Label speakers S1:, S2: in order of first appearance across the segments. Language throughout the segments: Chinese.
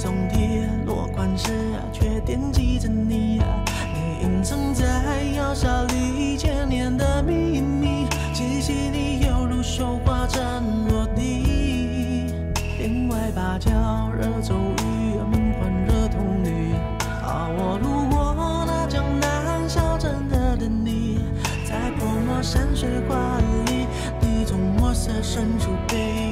S1: 宋体，落
S2: 款时却惦记着你。你隐藏在窑纱里千年的秘密，惊细你犹如绣花针落地。帘外芭蕉惹骤雨，门环惹铜绿。而我路过那江南小镇的等你，在泼墨山水画里，你从墨色深处被。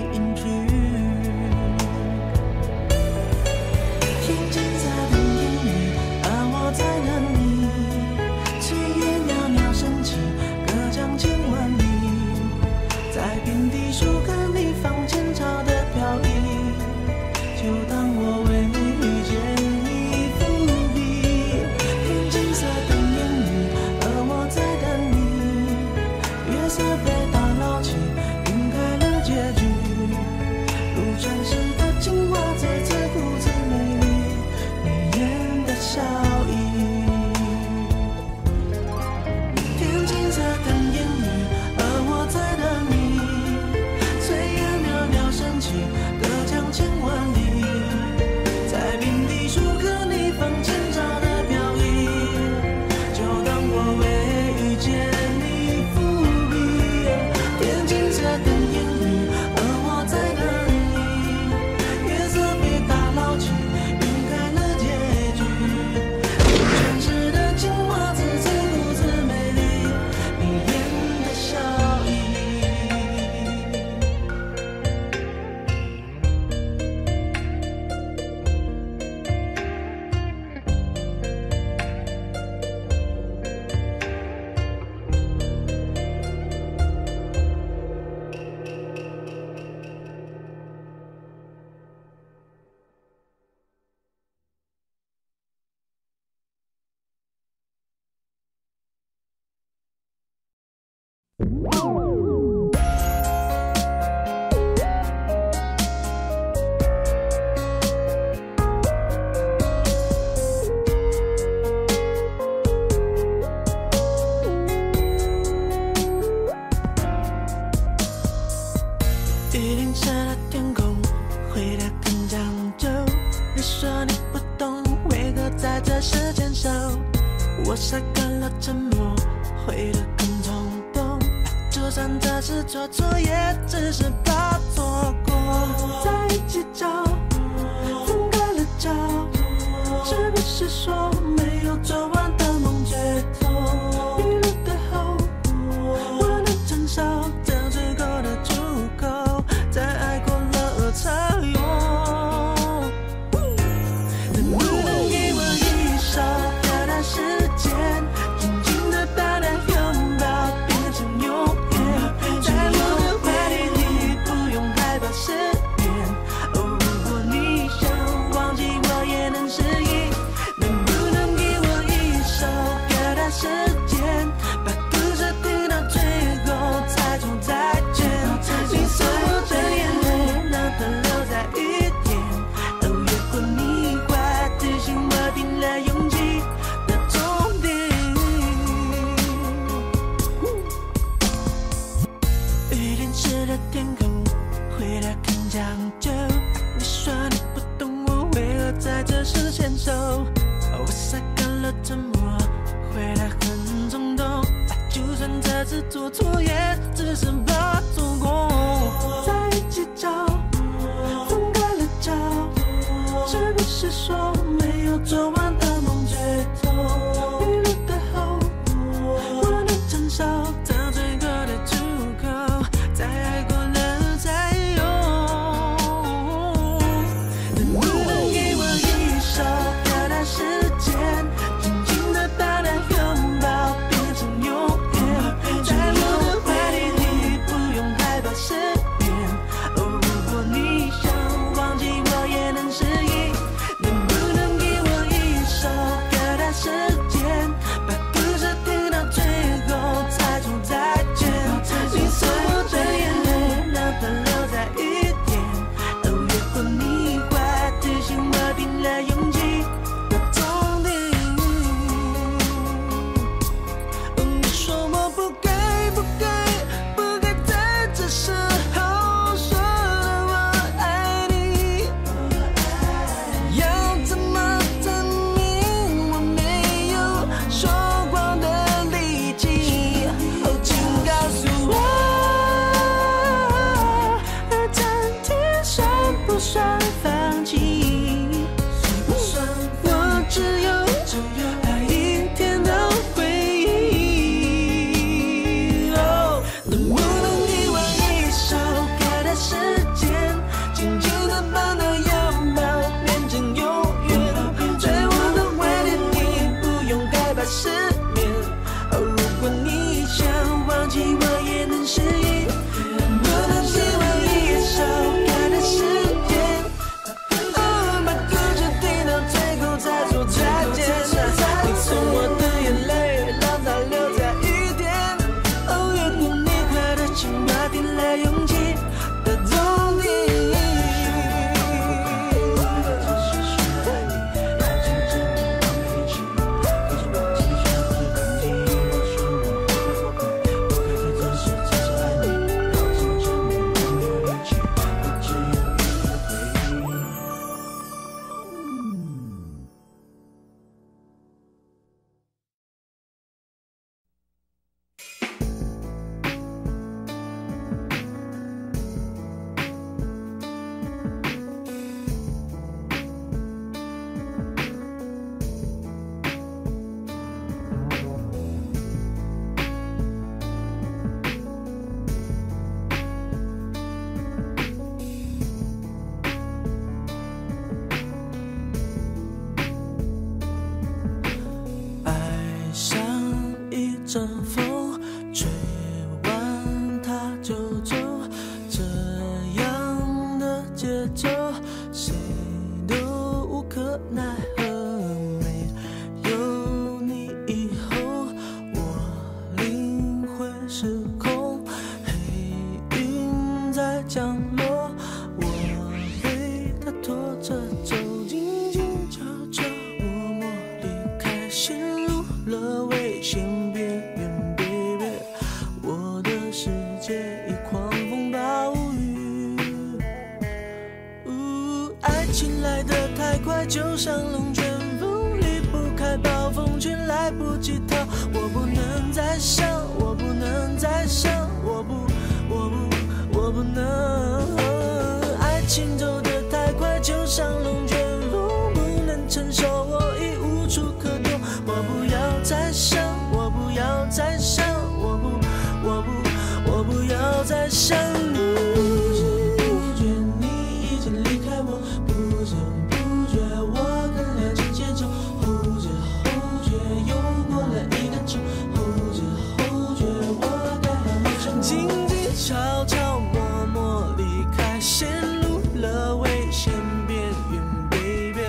S2: 陷入了危险边缘，baby。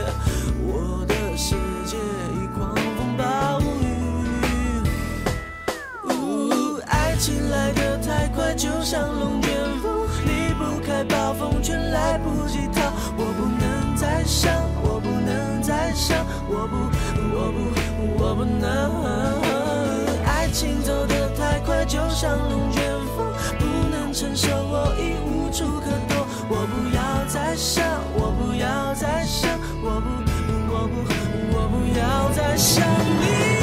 S2: 我的世界已狂风暴雨。呜、哦，爱情来得太快，就像龙卷风，离不开暴风圈，来不及逃。我不能再想，我不能再想，我不，我不，我不能。爱情走得太快，就像龙卷风，不能承受，我已无处可。想，我不要再想，我不我不我不要再想你。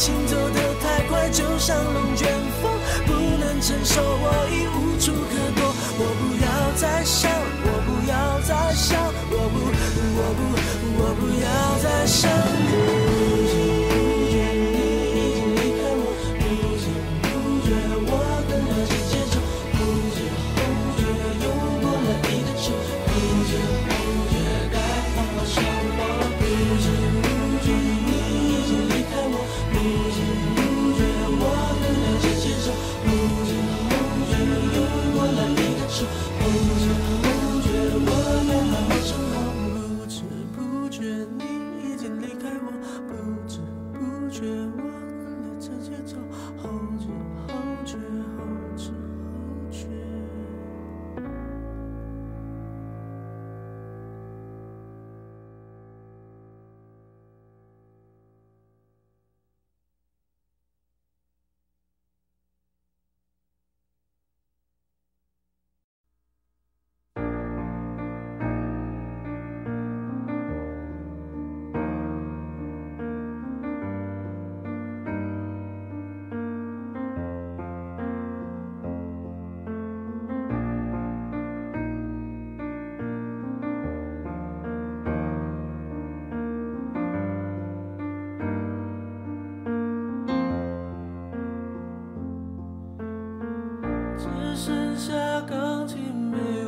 S2: 情走的太快，就像龙卷风，不能承受，我已无处可躲。钢琴没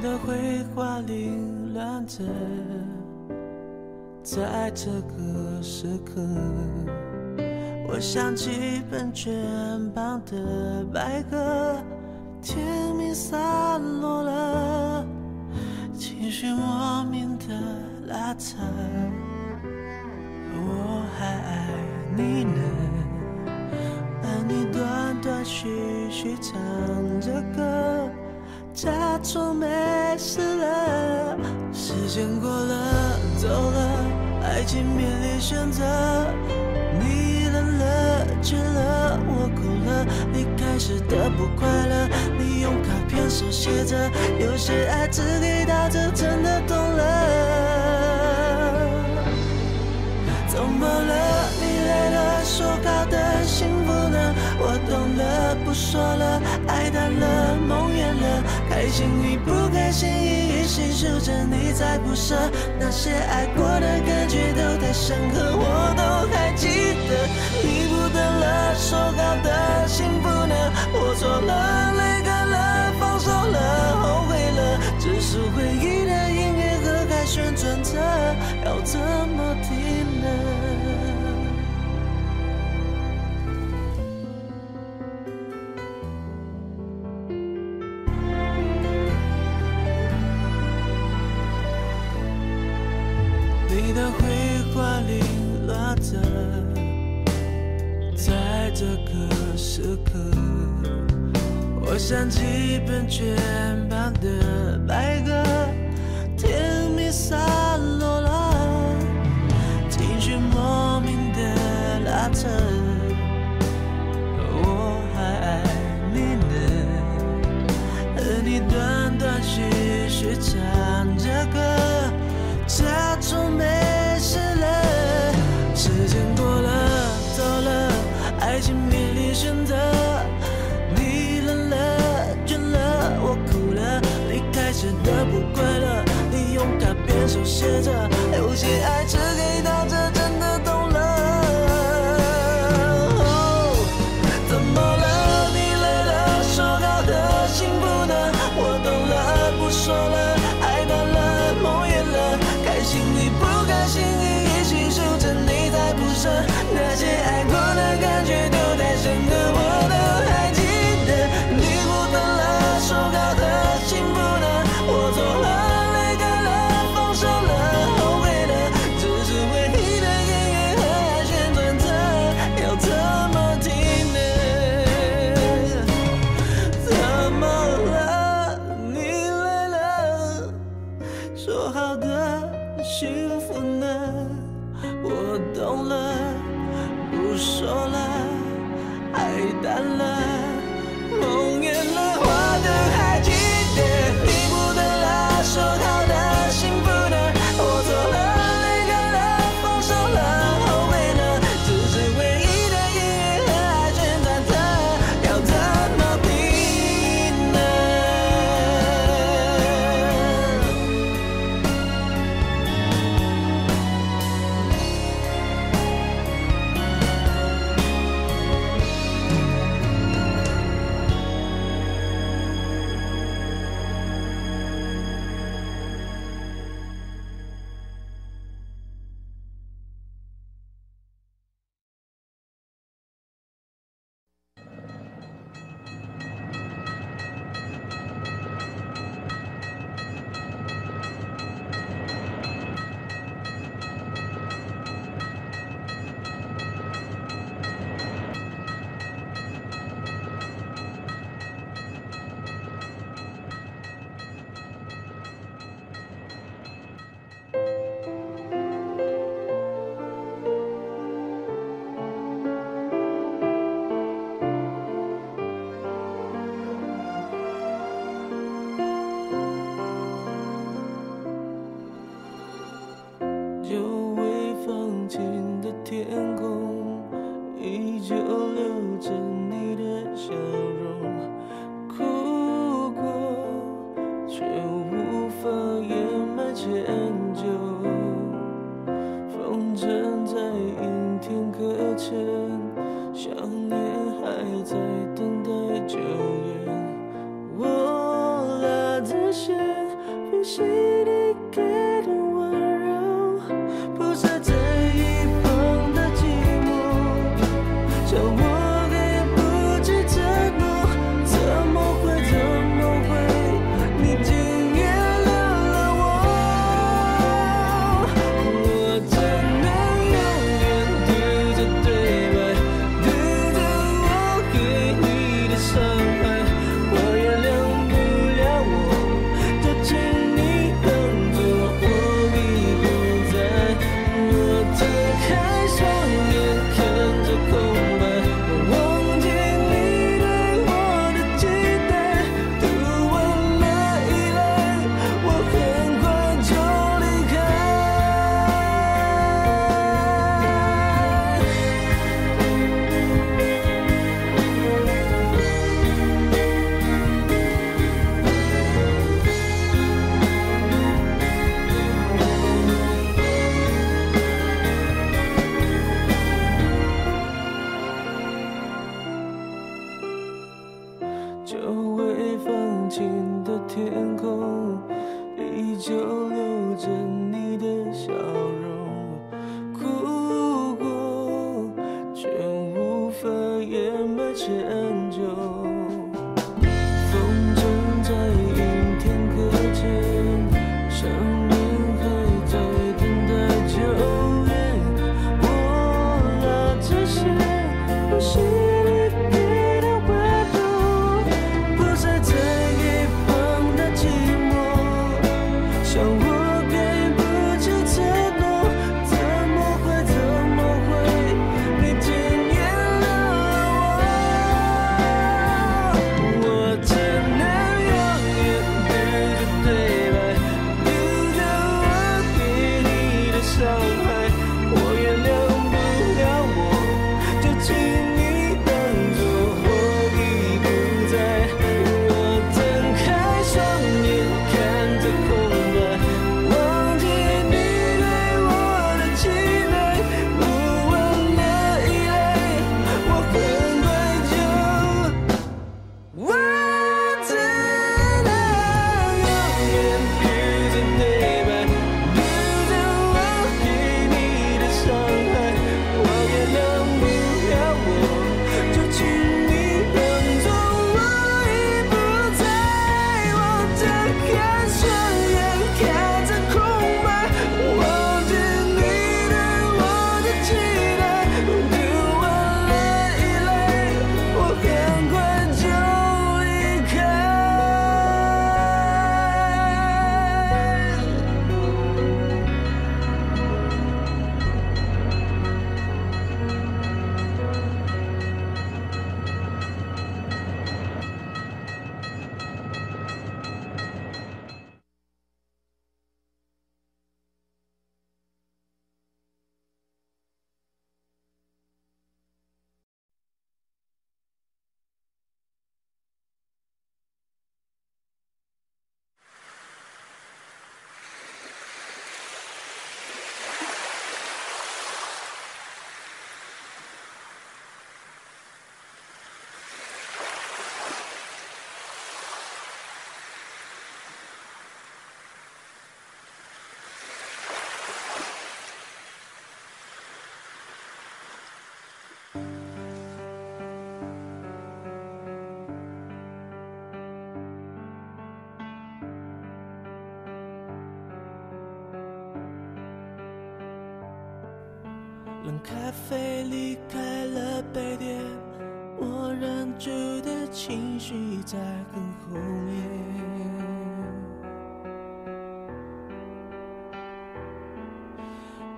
S2: 的绘画凌乱着在这个时刻我想起喷卷旁的白鸽甜蜜散落了情绪莫名的拉扯我还爱你呢而你断断续续唱着歌。假装没事了。时间过了，走了，爱情面临选择。你冷了，倦了，我哭了。离开时的不快乐，你用卡片手写着，有些爱只给到这，真的懂了。怎么了？你累了，说好的幸福呢？我懂了，不说了，爱淡了，梦远了，开心与不开心一一细数着，你在不舍。那些爱过的感觉都太深刻，我都还记得。你不等了，说好的幸福呢？我错了，泪干了，放手了，后悔了，只是回忆的音乐盒还旋转着，要怎么停呢？个时刻，我想起本卷旁的白鸽，甜蜜散卡片手写着，有些爱只在更后面。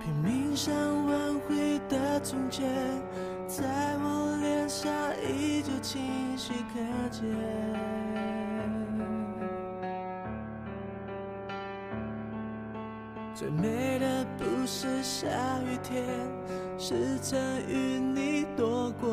S2: 拼命想挽回的从前，在我脸上依旧清晰可见。最美的不是下雨天，是曾与你躲过。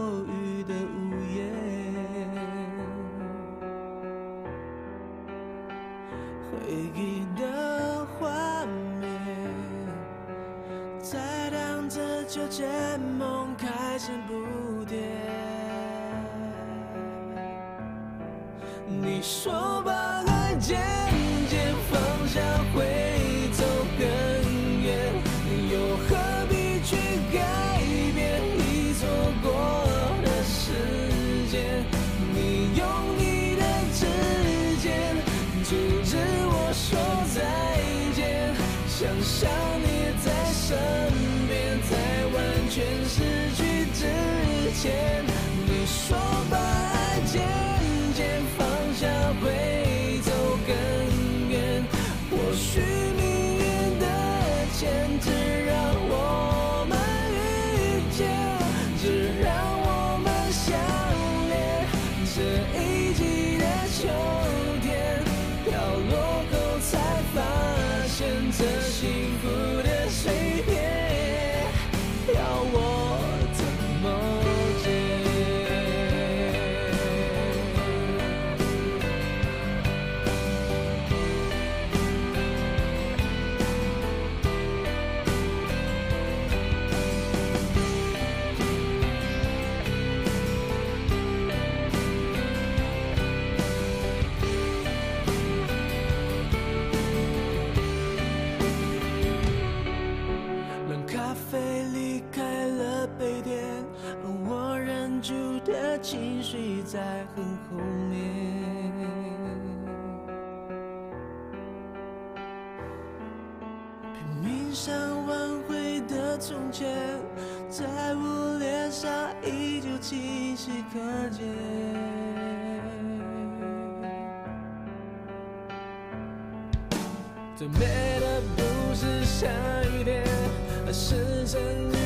S2: 最美的不是下雨天，而是曾。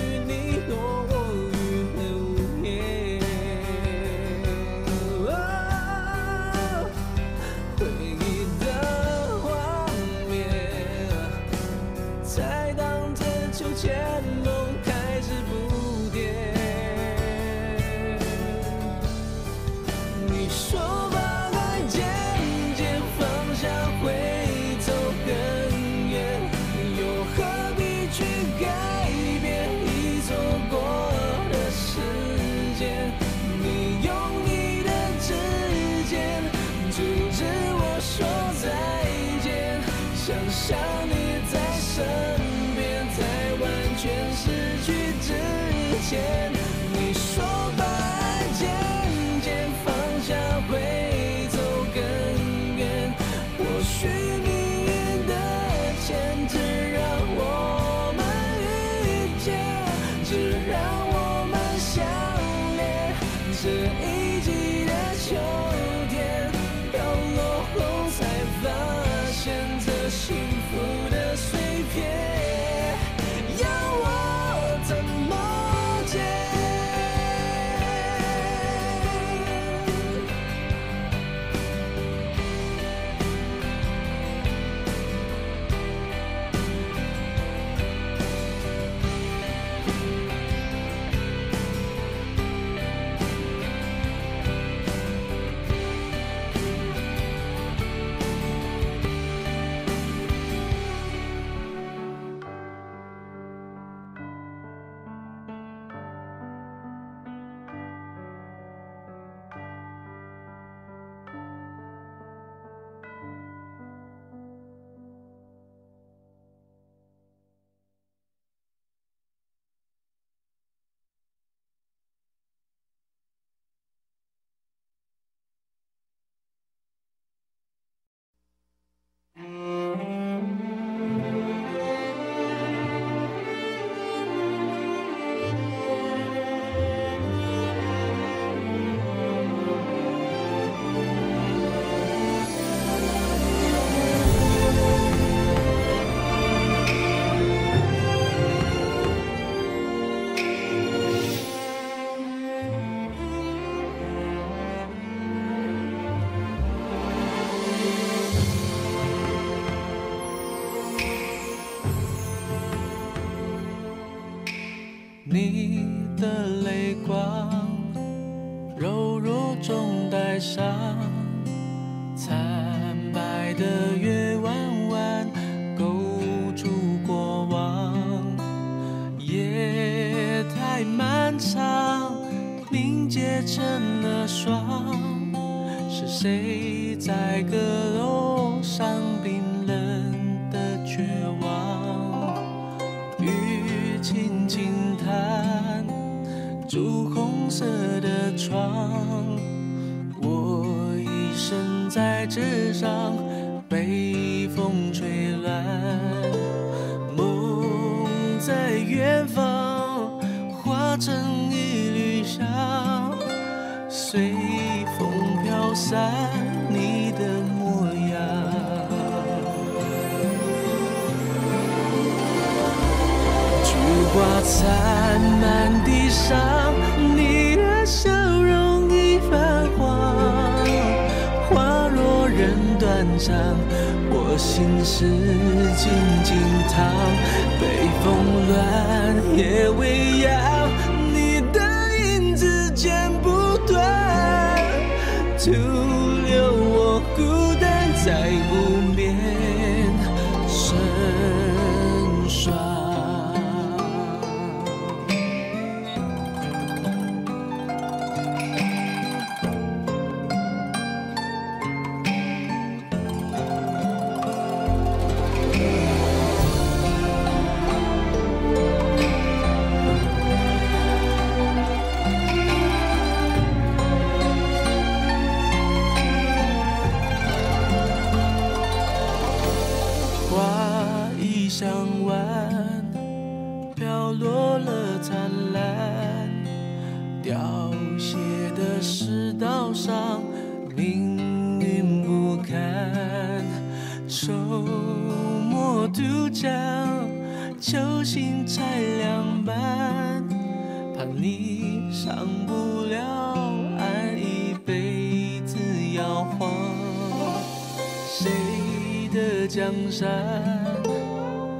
S2: 山，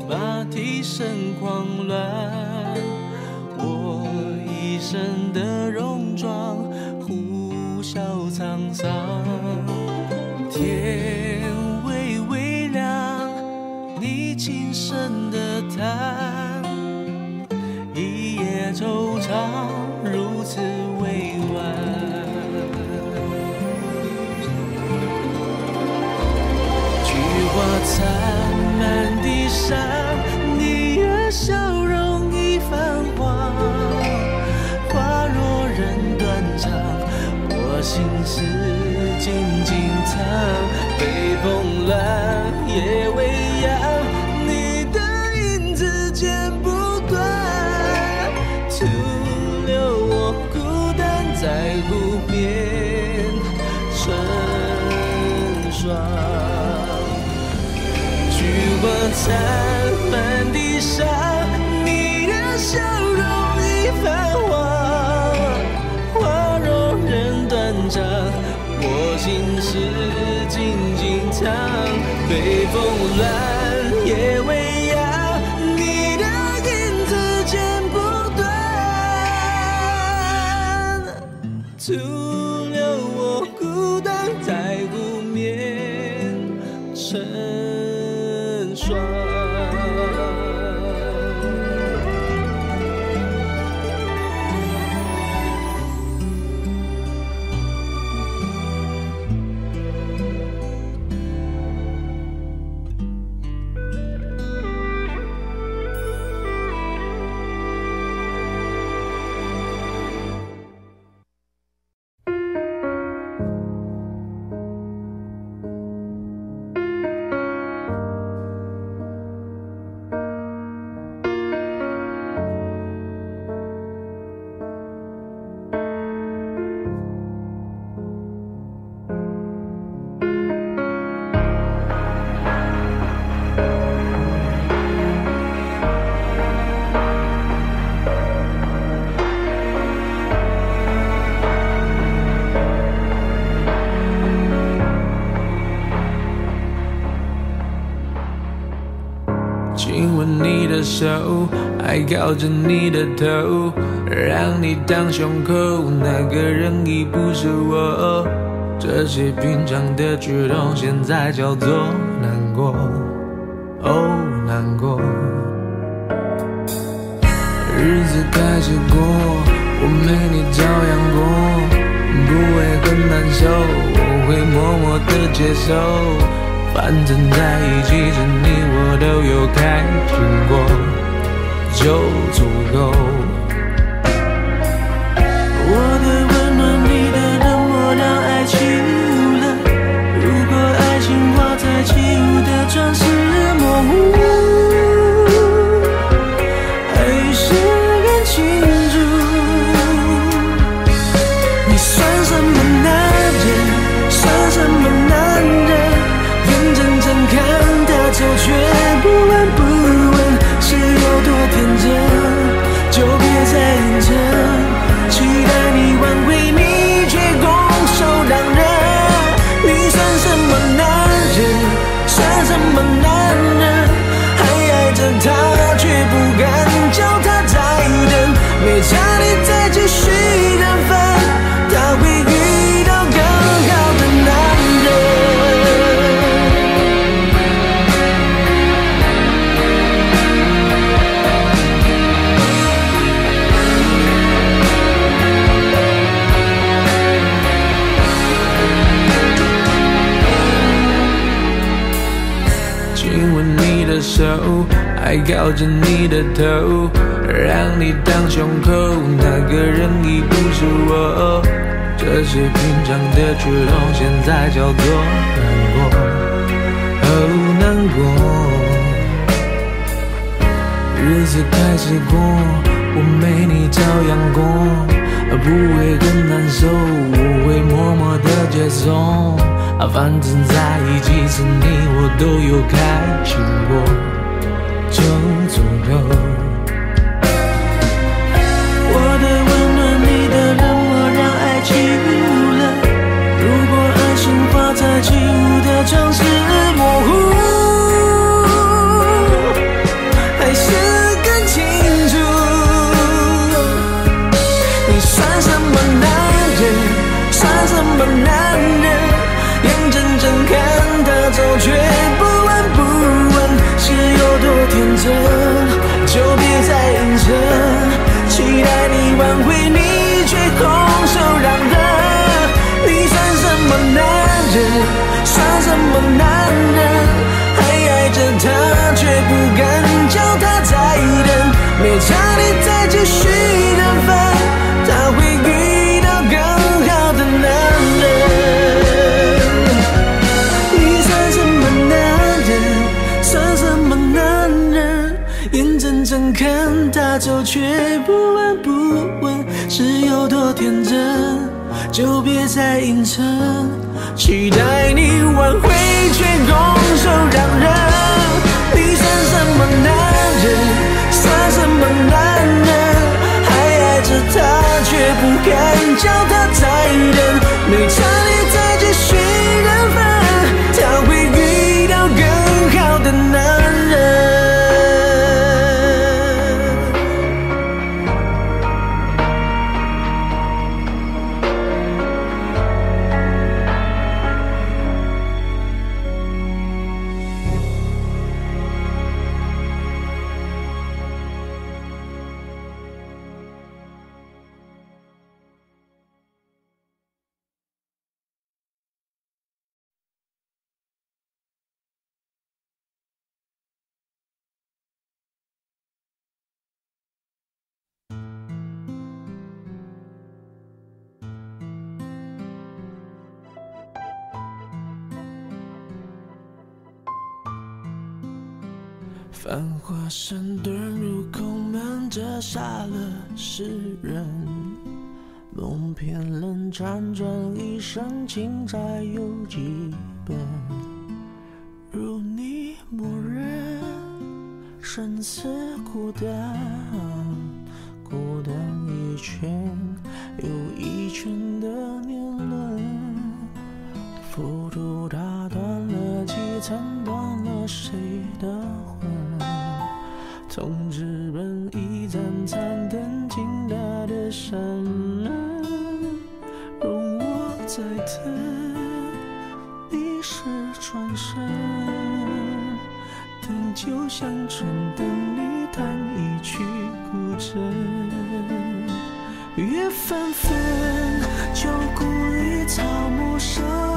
S2: 马蹄声狂乱，还靠着你的头，让你当胸口，那个人已不是我。这些平常的举动，现在叫做难过，哦，难过。日子开始过，我没你照样过，不会很难受，我会默默的接受。反正在一起时，你我都有开心过，就足够。靠着你的头，让你当胸口，那个人已不是我。这些平常的举动，现在叫做难过，哦，难过。日子开始过，我没你照样过，不会很难受，我会默默的接受。反正在一起时，你我都有开心过。就足够。
S3: 就别再隐藏，期待你挽回，却拱手让人。你算什么男人？算什么男人？还爱着他，却不敢叫他再等。没杀了世人。梦偏冷，辗转一生，情债有几本？如你默认，生死孤单，孤单一圈又一圈的年轮，浮屠打断了几层，断了谁的魂？
S2: 从直奔一。一盏盏灯倾塌的山门容我再等你是转身等酒香醇等你弹一曲古筝雨纷纷旧故里草木深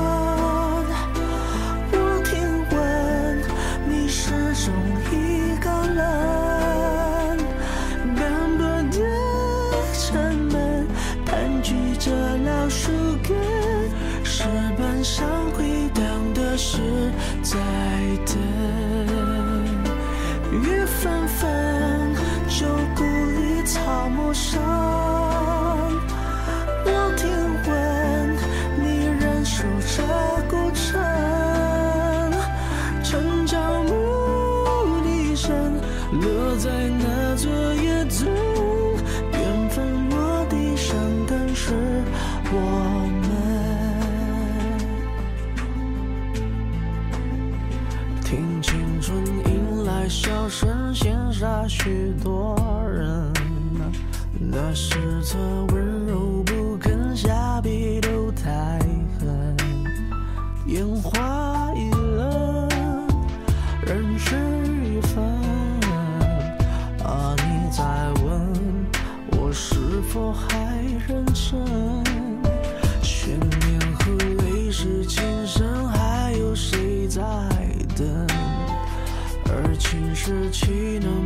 S2: 谁能？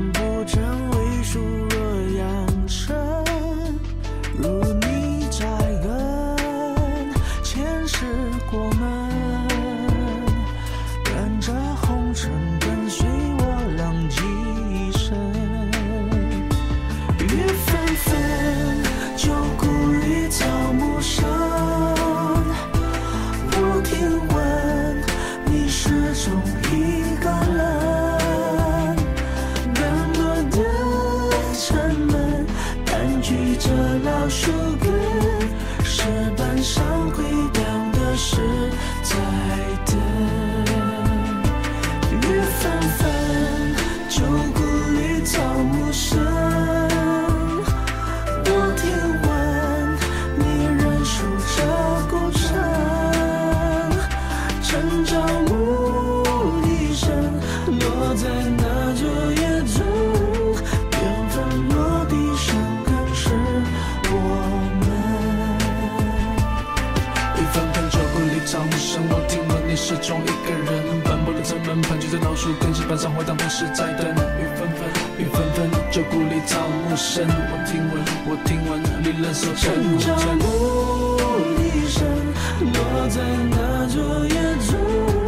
S2: 漫山回荡的是在等雨纷纷
S1: 雨纷纷旧故里草木深我听闻我听闻你仍守
S2: 城
S1: 城
S2: 郊笛声落在那座野村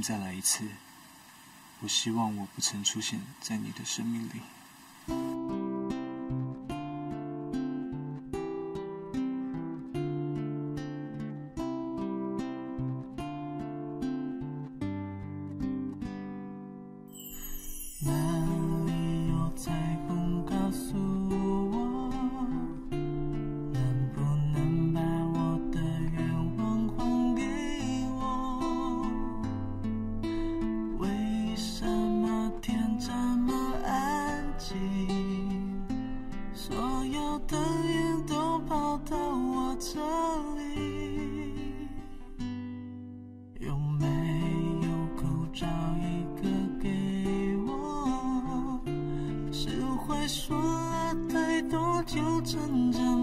S2: 再来一次，我希望我不曾出现在你的生命里。说了太多就成真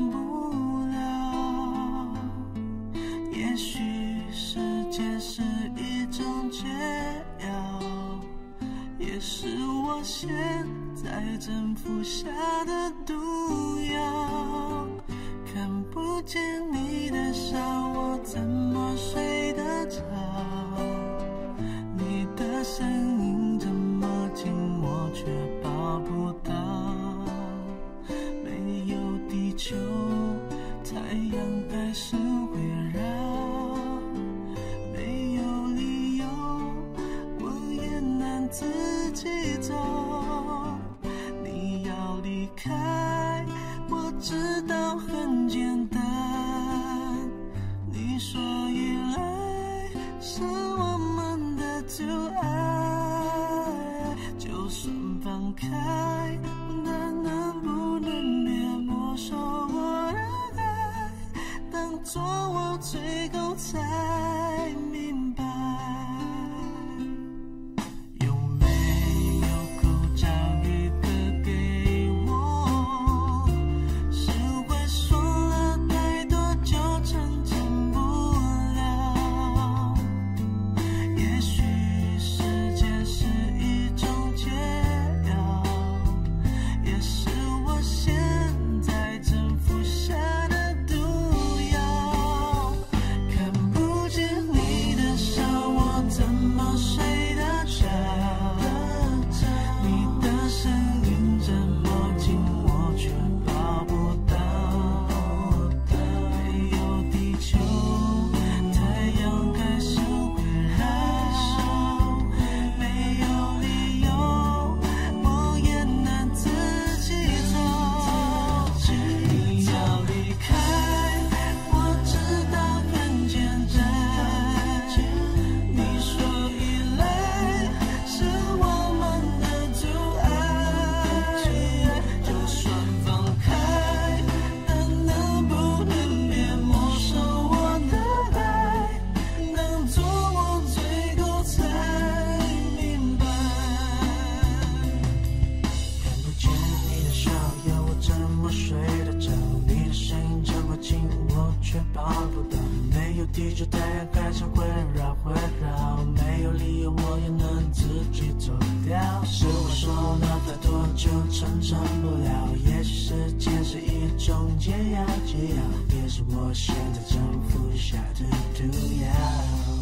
S2: 太阳开始会绕会绕，没有理由我也能自己走掉。是我说了太多就承受不了，也许时间是一种解药，解药也是我现在正服下的毒药。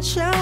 S2: 一